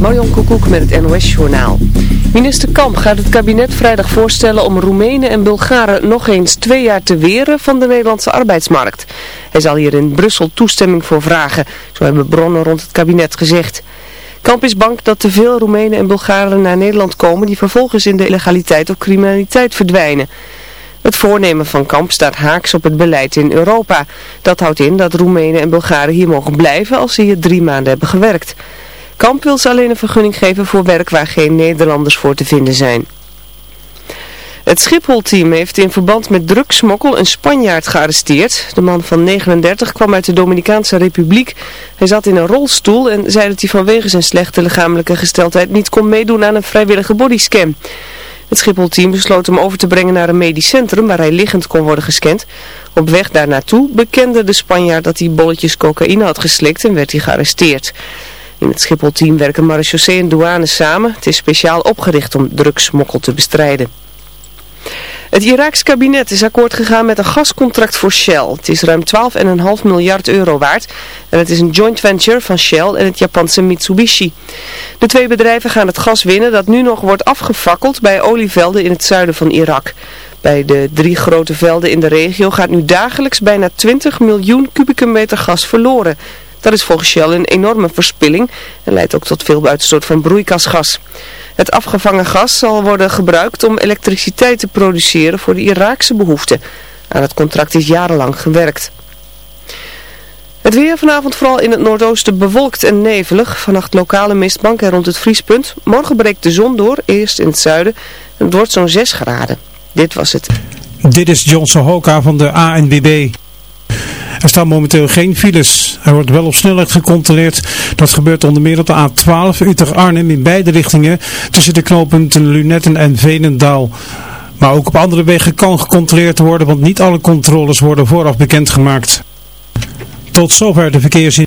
Marion Koekoek met het NOS-journaal. Minister Kamp gaat het kabinet vrijdag voorstellen om Roemenen en Bulgaren nog eens twee jaar te weren van de Nederlandse arbeidsmarkt. Hij zal hier in Brussel toestemming voor vragen, zo hebben bronnen rond het kabinet gezegd. Kamp is bang dat te veel Roemenen en Bulgaren naar Nederland komen die vervolgens in de illegaliteit of criminaliteit verdwijnen. Het voornemen van Kamp staat haaks op het beleid in Europa. Dat houdt in dat Roemenen en Bulgaren hier mogen blijven als ze hier drie maanden hebben gewerkt. Kamp wil ze alleen een vergunning geven voor werk waar geen Nederlanders voor te vinden zijn. Het Schiphol-team heeft in verband met drugsmokkel een Spanjaard gearresteerd. De man van 39 kwam uit de Dominicaanse Republiek. Hij zat in een rolstoel en zei dat hij vanwege zijn slechte lichamelijke gesteldheid niet kon meedoen aan een vrijwillige bodyscan. Het Schiphol-team besloot hem over te brengen naar een medisch centrum waar hij liggend kon worden gescand. Op weg daar naartoe bekende de Spanjaard dat hij bolletjes cocaïne had geslikt en werd hij gearresteerd. In het Schiphol-team werken marechaussee en douane samen. Het is speciaal opgericht om drugsmokkel te bestrijden. Het Iraaks kabinet is akkoord gegaan met een gascontract voor Shell. Het is ruim 12,5 miljard euro waard en het is een joint venture van Shell en het Japanse Mitsubishi. De twee bedrijven gaan het gas winnen dat nu nog wordt afgefakkeld bij olievelden in het zuiden van Irak. Bij de drie grote velden in de regio gaat nu dagelijks bijna 20 miljoen kubieke meter gas verloren. Dat is volgens Shell een enorme verspilling en leidt ook tot veel buitenstoot van broeikasgas. Het afgevangen gas zal worden gebruikt om elektriciteit te produceren voor de Iraakse behoeften. Aan het contract is jarenlang gewerkt. Het weer vanavond vooral in het noordoosten bewolkt en nevelig. Vannacht lokale mistbanken rond het vriespunt. Morgen breekt de zon door, eerst in het zuiden. En het wordt zo'n 6 graden. Dit was het. Dit is Johnson Hoka van de ANBB. Er staan momenteel geen files. Er wordt wel op snelheid gecontroleerd. Dat gebeurt onder meer op de A12 Utrecht-Arnhem in beide richtingen tussen de knooppunten Lunetten en Venendaal. Maar ook op andere wegen kan gecontroleerd worden, want niet alle controles worden vooraf bekendgemaakt. Tot zover de verkeersin.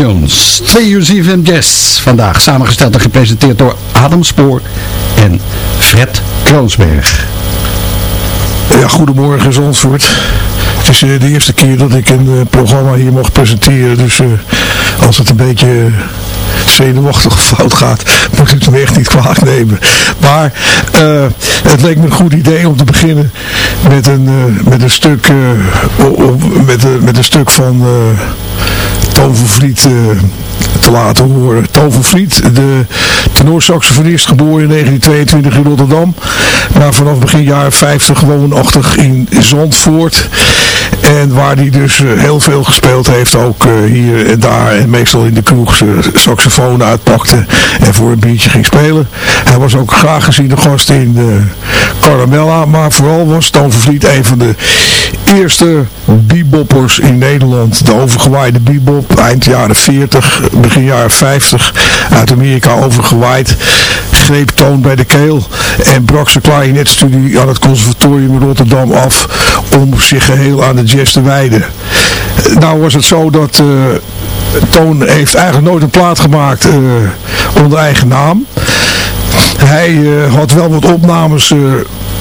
Jones. Twee uur Jazz vandaag, samengesteld en gepresenteerd door Adam Spoor en Fred Kroonsberg. Ja, goedemorgen Zandvoort. Het is uh, de eerste keer dat ik een uh, programma hier mag presenteren, dus uh, als het een beetje zenuwachtig of fout gaat, moet het me echt niet kwaad nemen. Maar het leek me een goed idee om te beginnen met een, met een stuk uh, met, met een stuk van Tovervliet te laten horen. Tovervliet, de tenorsaxofonist, geboren in 1922 in Rotterdam. Maar vanaf begin jaren 50 woonachtig in Zandvoort. En waar hij dus heel veel gespeeld heeft, ook hier en daar. En meestal in de kroeg zijn saxofoon uitpakte en voor een biertje ging spelen. Hij was ook graag gezien de gast in Caramella. Maar vooral was Tovervliet een van de eerste beboppers in Nederland. De overgewaaide bebop, eind jaren 40, begin jaren 50, uit Amerika overgewaaid. Greep toon bij de keel en brak zijn klarinetstudie aan het conservatorium in Rotterdam af om zich geheel aan de jazz te wijden. Nou was het zo dat uh, Toon heeft eigenlijk nooit een plaat gemaakt uh, onder eigen naam. Hij uh, had wel wat opnames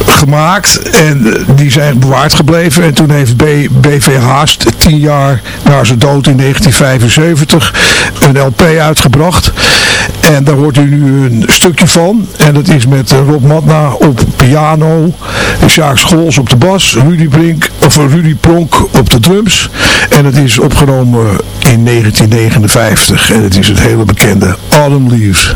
gemaakt en die zijn bewaard gebleven. En toen heeft B, BV Haast tien jaar na zijn dood in 1975 een LP uitgebracht. En daar hoort u nu een stukje van. En dat is met Rob Matna op piano, Sjaak Schols op de bas, Rudy, Brink, of Rudy Pronk op de drums. En het is opgenomen in 1959. En het is het hele bekende Autumn Leaves.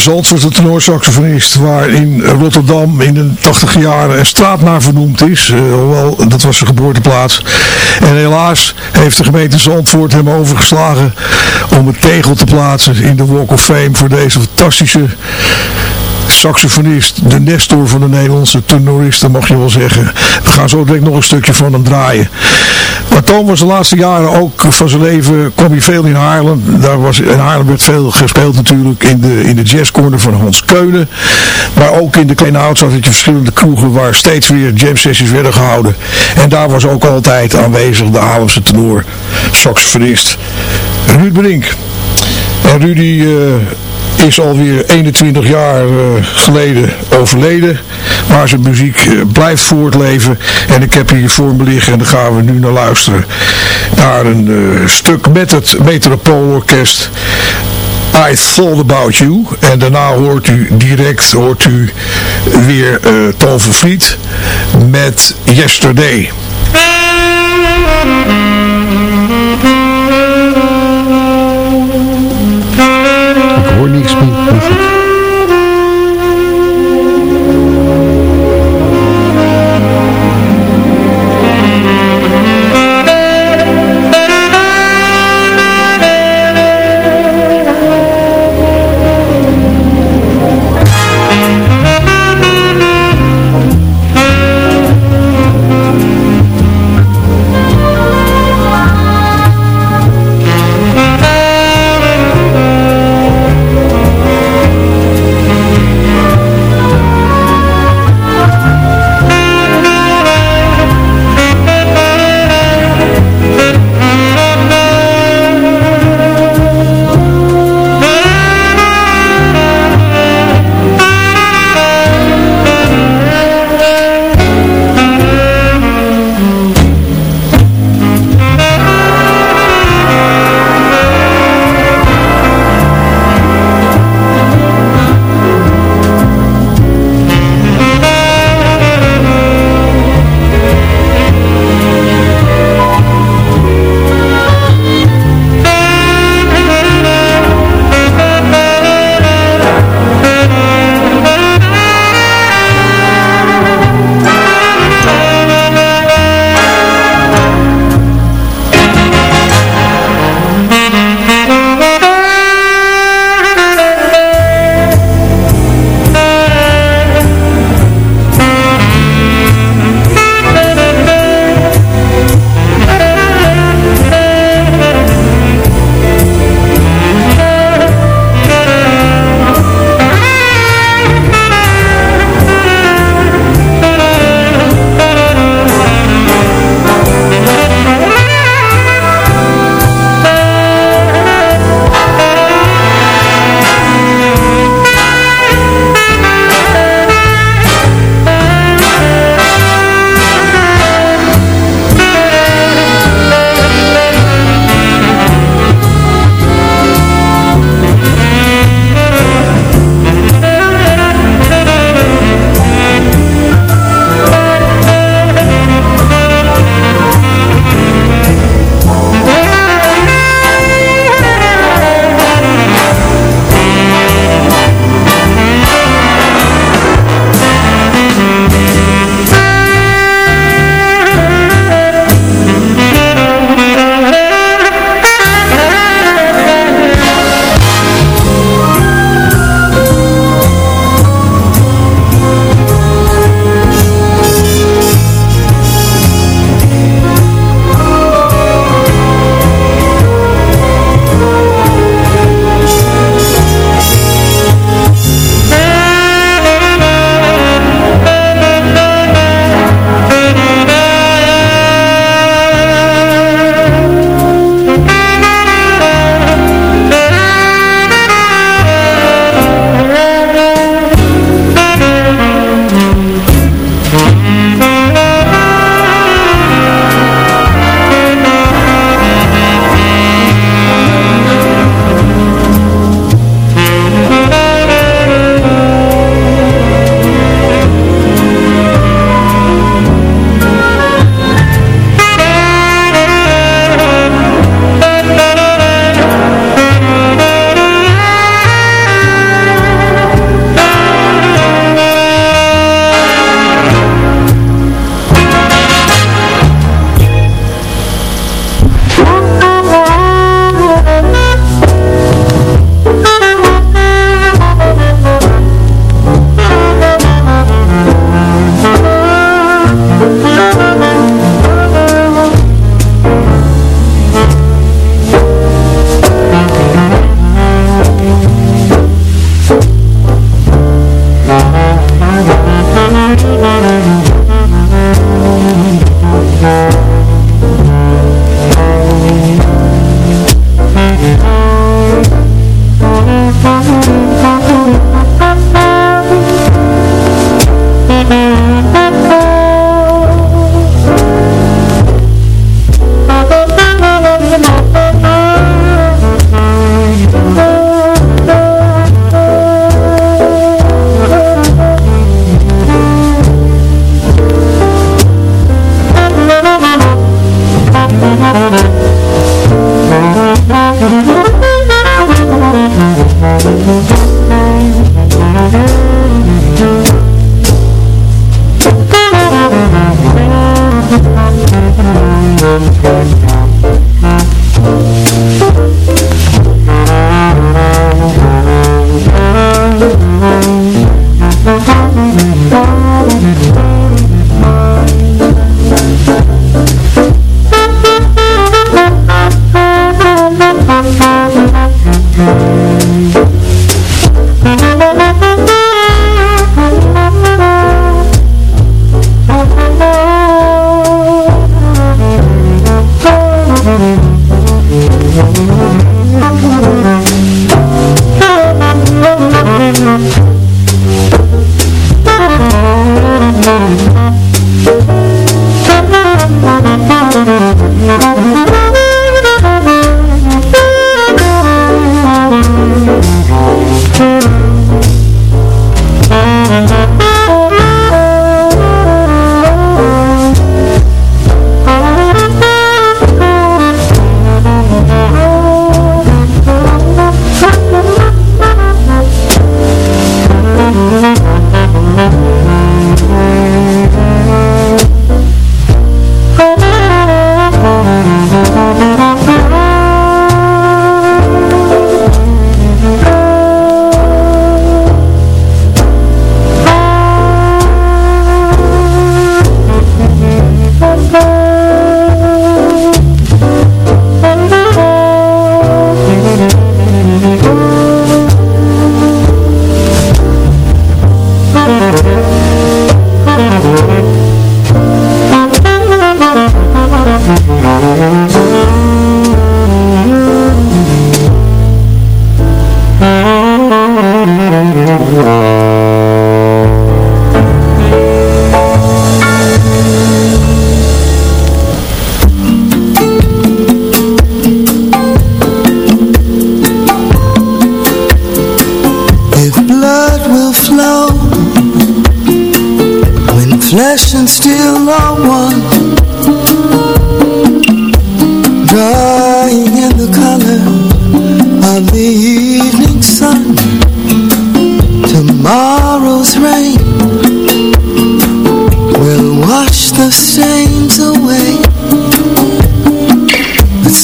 Zandvoort, de tenorsaxofonist, waar in Rotterdam in de 80 jaren een straat naar vernoemd is. Hoewel, dat was zijn geboorteplaats. En helaas heeft de gemeente Zandvoort hem overgeslagen om het tegel te plaatsen in de Walk of Fame voor deze fantastische saxofonist, de Nestor van de Nederlandse tenoristen mag je wel zeggen. We gaan zo direct nog een stukje van hem draaien. Toon was de laatste jaren ook van zijn leven, kwam hij veel in Haarlem. Daar was, in Haarlem werd veel gespeeld natuurlijk in de, in de jazzcorner van Hans Keunen. Maar ook in de kleine had je verschillende kroegen waar steeds weer jam sessies werden gehouden. En daar was ook altijd aanwezig de Haarlemse tenor, saxofonist Ruud Brink. En Rudy... Uh, is alweer 21 jaar uh, geleden overleden. Maar zijn muziek uh, blijft voortleven. En ik heb hier voor me liggen en daar gaan we nu naar luisteren. Naar een uh, stuk met het Metropoolorkest. I Thought About You. En daarna hoort u direct hoort u weer uh, Tovervliet met Yesterday.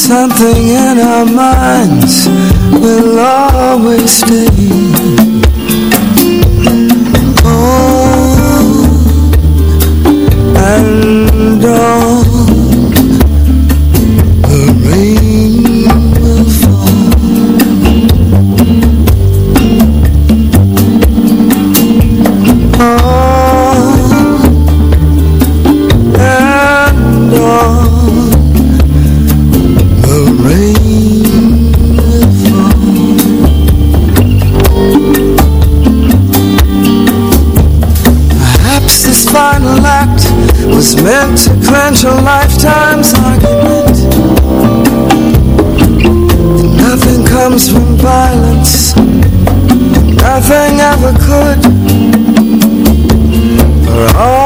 something in our minds will always stay. Oh, and oh. such a lifetime's argument Nothing comes from violence Nothing ever could For. all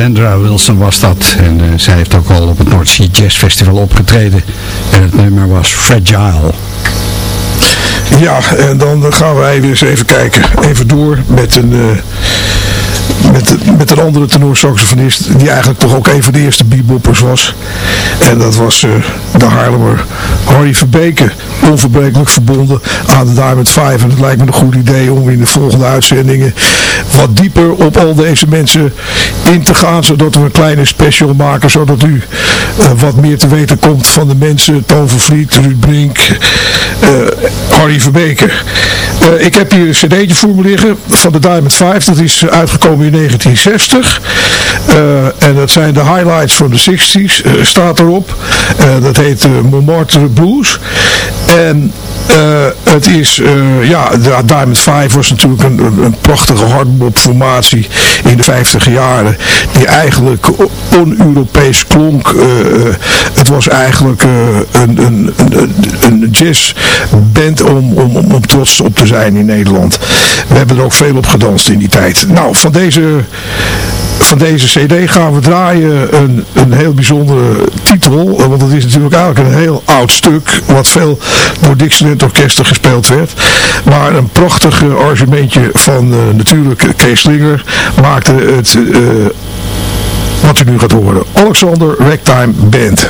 Sandra Wilson was dat. En uh, zij heeft ook al op het North Sea Jazz Festival opgetreden. En het nummer was Fragile. Ja, en dan gaan wij weer eens even kijken. Even door met een... Uh, met, met een andere tenorsaxofonist die eigenlijk toch ook een van de eerste beboppers was. En dat was uh, de Haarlemmer Harry Verbeke. Onverbrekelijk verbonden aan de Diamond 5. En het lijkt me een goed idee om in de volgende uitzendingen wat dieper op al deze mensen in te gaan. Zodat we een kleine special maken. Zodat u uh, wat meer te weten komt van de mensen. Van Vliet, Ruud Brink, uh, Harry Verbeke. ik heb hier een cd'tje voor me liggen van de Diamond 5. Dat is uitgekomen in 1960. Uh, en dat zijn de highlights from the 60s, uh, staat erop. Uh, dat heet Montmartre Blues. En het is, ja, de Diamond 5 was natuurlijk een, een prachtige hardbop formatie in de 50 jaren. Die eigenlijk on-Europees klonk. het was eigenlijk een, een, een, een jazzband om, om, om trots op te zijn in Nederland. We hebben er ook veel op gedanst in die tijd. Nou, van deze van deze cd gaan we draaien een, een heel bijzondere titel. Want het is natuurlijk eigenlijk een heel oud stuk. Wat veel door Dixieland Orkesten gespeeld werd. Maar een prachtig arrangementje van uh, natuurlijk Kees Slinger maakte het... Wat u nu gaat horen. Alexander Ragtime Band.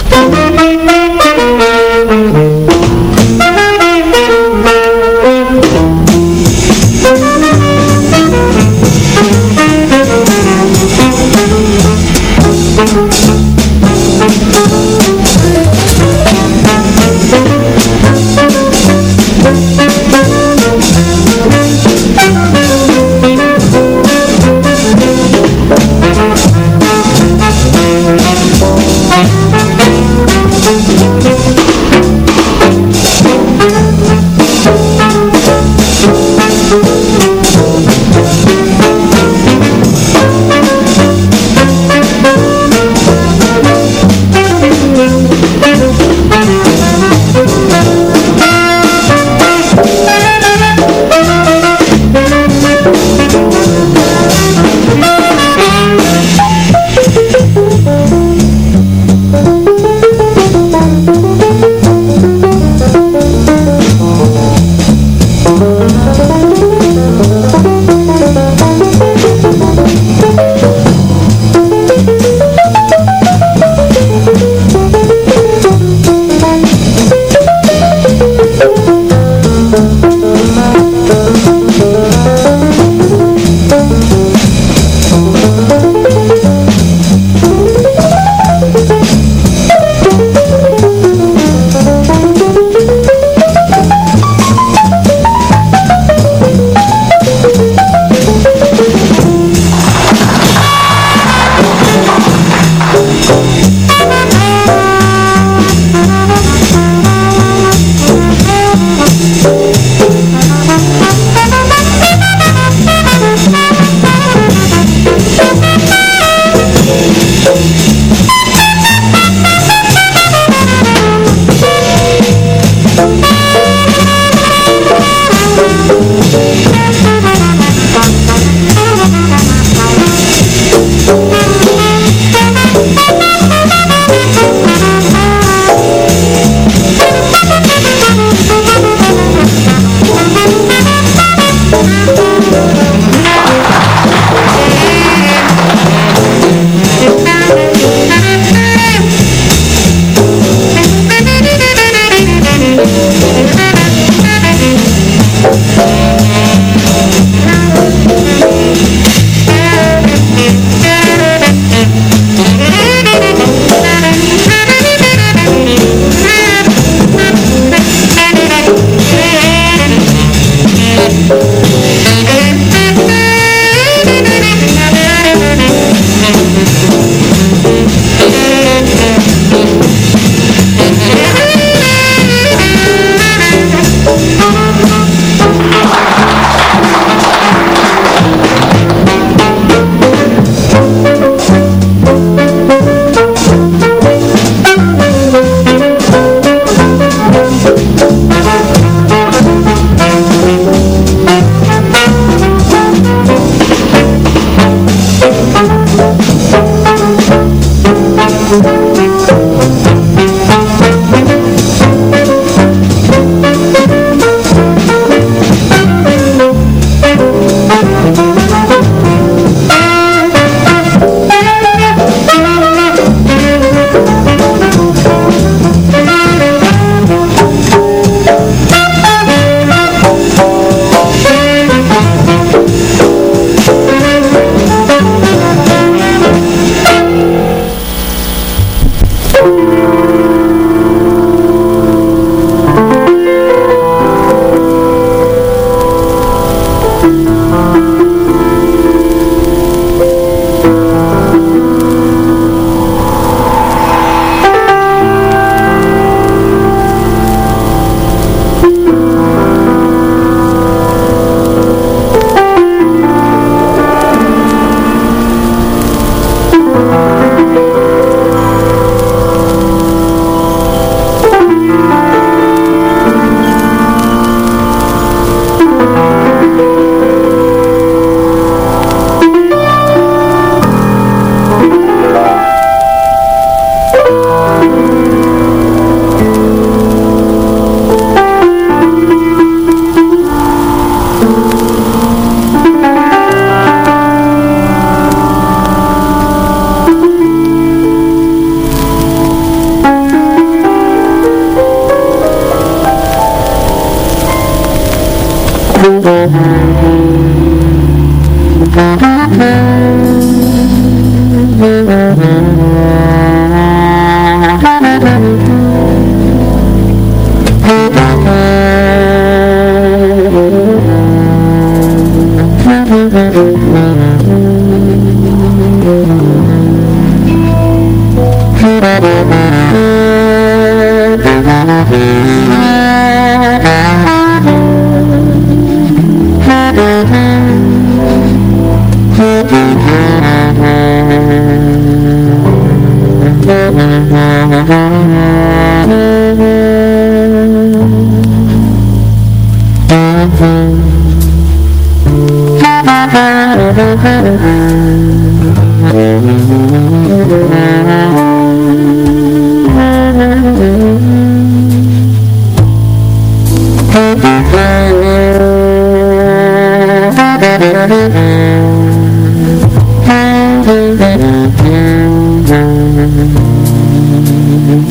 Mm-hmm.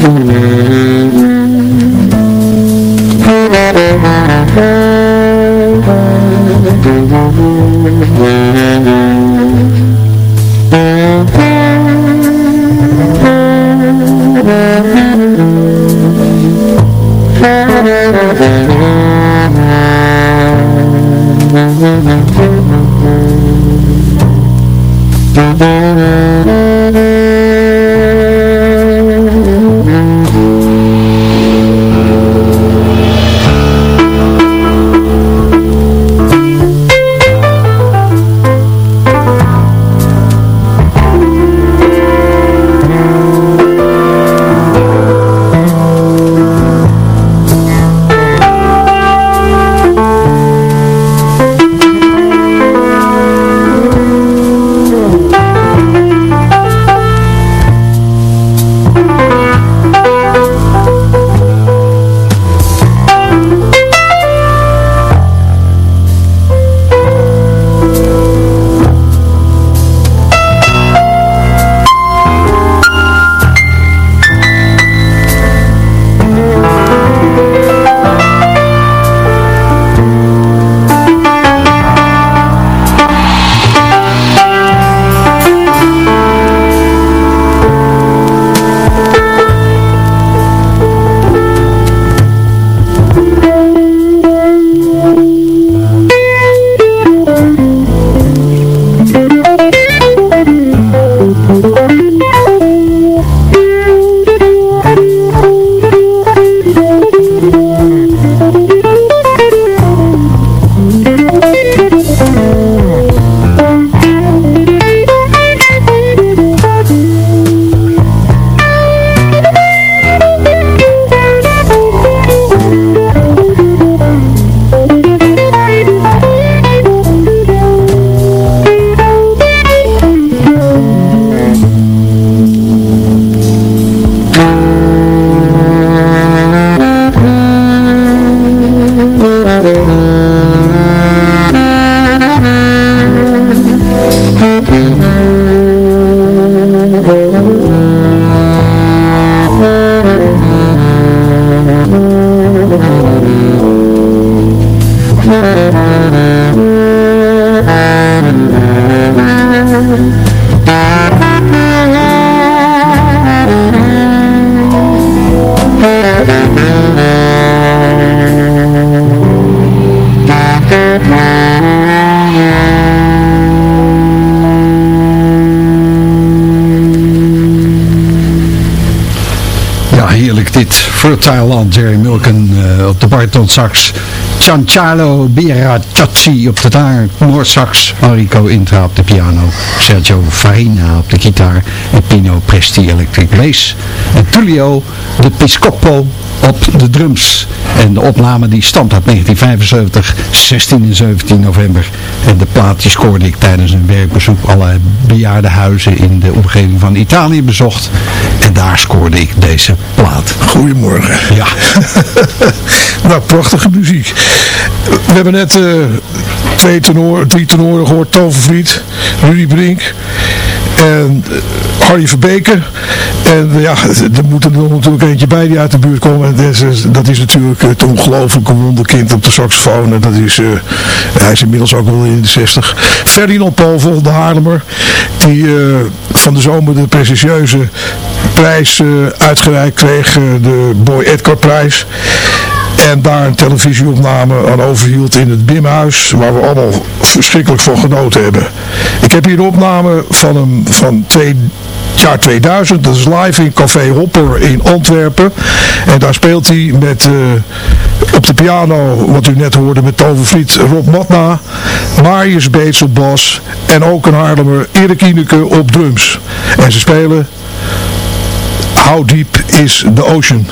Mm-hmm. Dit. Fertile Land, Jerry Mulken uh, op de bariton sax. Giancarlo Biracciazzi op de daar, Noordsax. Enrico Intra op de piano. Sergio Farina op de gitaar. En Pino Presti electric bass. En Tullio de Piscopo op de drums. En de opname die stamt uit 1975, 16 en 17 november. En de plaat die scoorde ik tijdens een werkbezoek alle bejaardenhuizen in de omgeving van Italië bezocht. En daar scoorde ik deze plaat. Goedemorgen. Ja. nou, prachtige muziek. We hebben net uh, twee tenoren, drie tenoren gehoord. Tovervliet, Rudy Brink en uh, Harry Verbeke. En ja, er moet er natuurlijk eentje bij die uit de buurt komen. En dat is, dat is natuurlijk het ongelooflijke wonderkind op de saxofoon. En dat is, uh, hij is inmiddels ook wel in de 60. Ferdinand Povel, de Haarlemmer. Die van de zomer de prestigieuze prijs uitgereikt kreeg. de Boy Edgar prijs. En daar een televisieopname aan overhield in het Bimhuis. Waar we allemaal verschrikkelijk van genoten hebben. Ik heb hier een opname van hem van twee jaar 2000. Dat is live in Café Hopper in Antwerpen. En daar speelt hij met uh, op de piano, wat u net hoorde met Tovervliet, Rob Matna. Marius Beets op bas. En ook een Haarlemmer, Erik Ineke op drums. En ze spelen How Deep is the Ocean.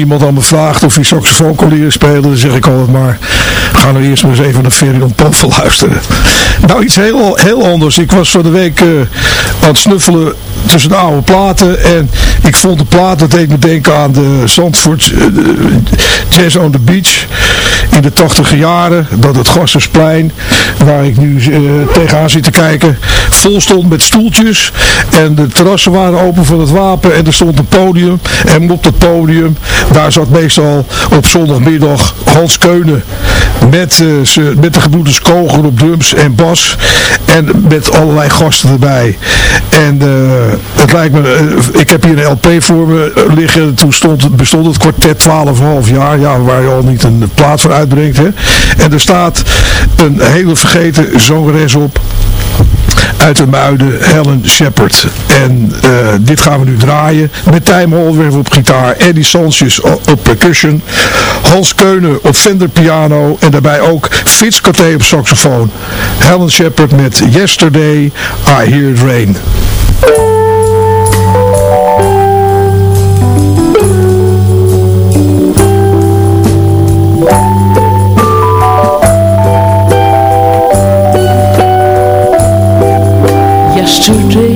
Iemand aan me vraagt of hij saxofoon kon leren spelen, dan zeg ik altijd maar, ga nou eerst maar eens even naar Ferdinand Povel luisteren. Nou, iets heel, heel anders. Ik was van de week aan het snuffelen tussen de oude platen. En ik vond de plaat, dat deed me denken aan de Zandvoort Jazz on the Beach in de tachtige jaren, dat het Gassersplein, waar ik nu tegenaan zit te kijken, vol stond met stoeltjes. En de terrassen waren open voor het wapen en er stond een podium. En op dat podium, daar zat meestal op zondagmiddag Hans Keunen met, uh, met de gebroeders Koger op drums en bas en met allerlei gasten erbij. En uh, het lijkt me, uh, ik heb hier een LP voor me liggen, toen stond, bestond het kwartet 12,5 jaar, ja, waar je al niet een plaat voor uitbrengt hè? en er staat een hele vergeten zangeres op uit de muiden Helen Shepard. En dit gaan we nu draaien met Tijm Holwerf op gitaar, Eddie Sanchez op percussion, Hans Keunen op Fender piano en daarbij ook Fitz Coté op saxofoon. Helen Shepard met Yesterday I Hear It Rain. Yesterday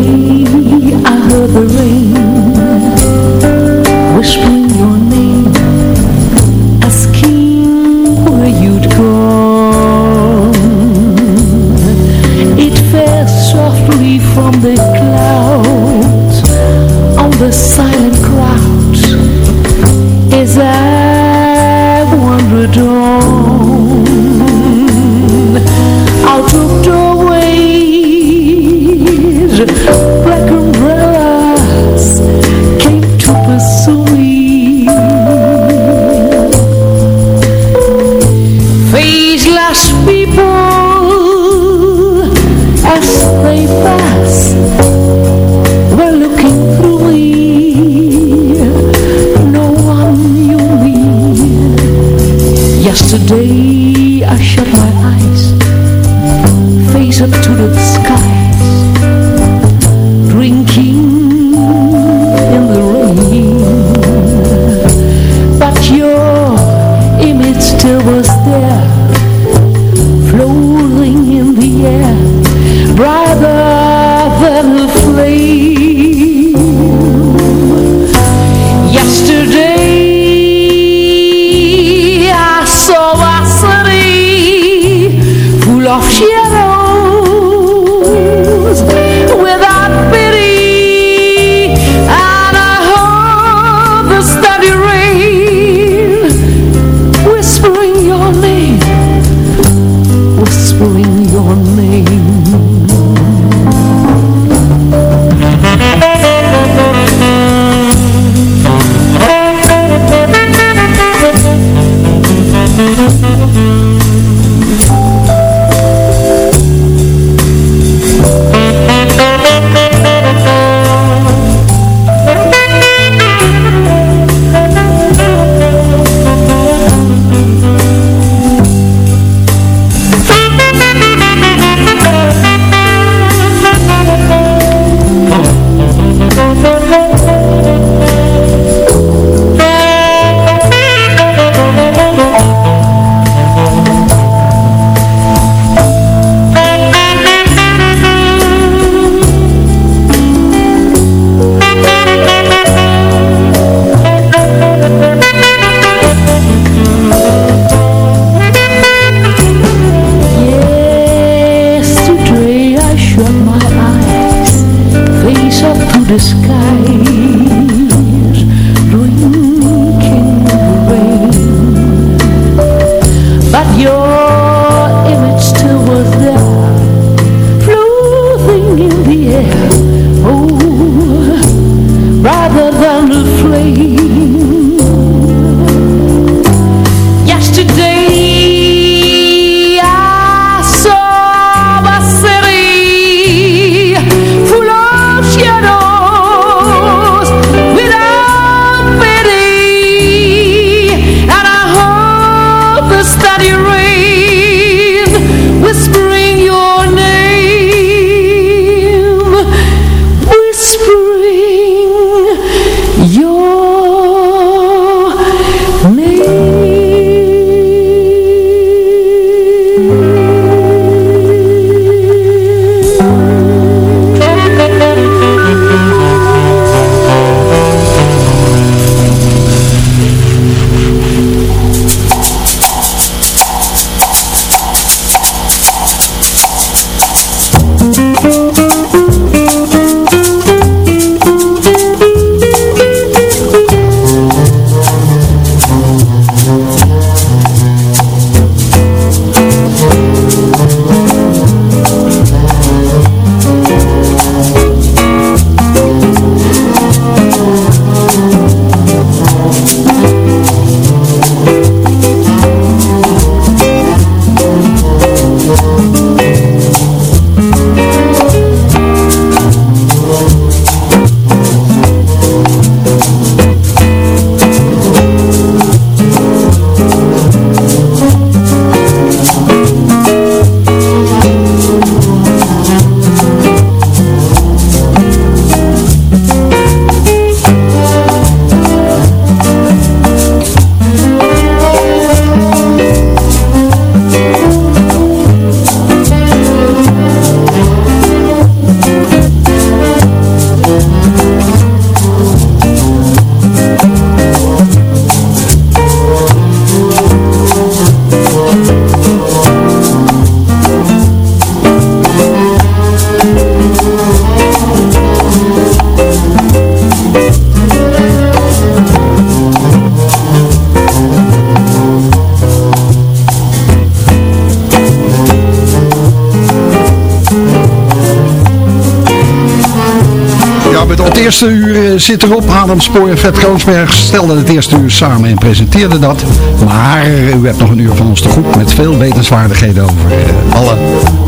eerste uur eh, zit erop. Adam Spoor en Vet Koonsberg stelden het eerste uur samen en presenteerden dat. Maar u hebt nog een uur van ons te goed met veel wetenswaardigheden over eh, alle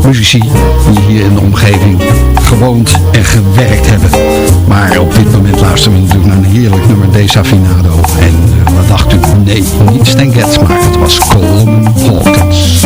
muzici die hier in de omgeving gewoond en gewerkt hebben. Maar op dit moment luisteren we natuurlijk naar een heerlijk nummer Desafinado. En uh, wat dacht u? Nee, niet Stan maar het was Coleman Hawkins.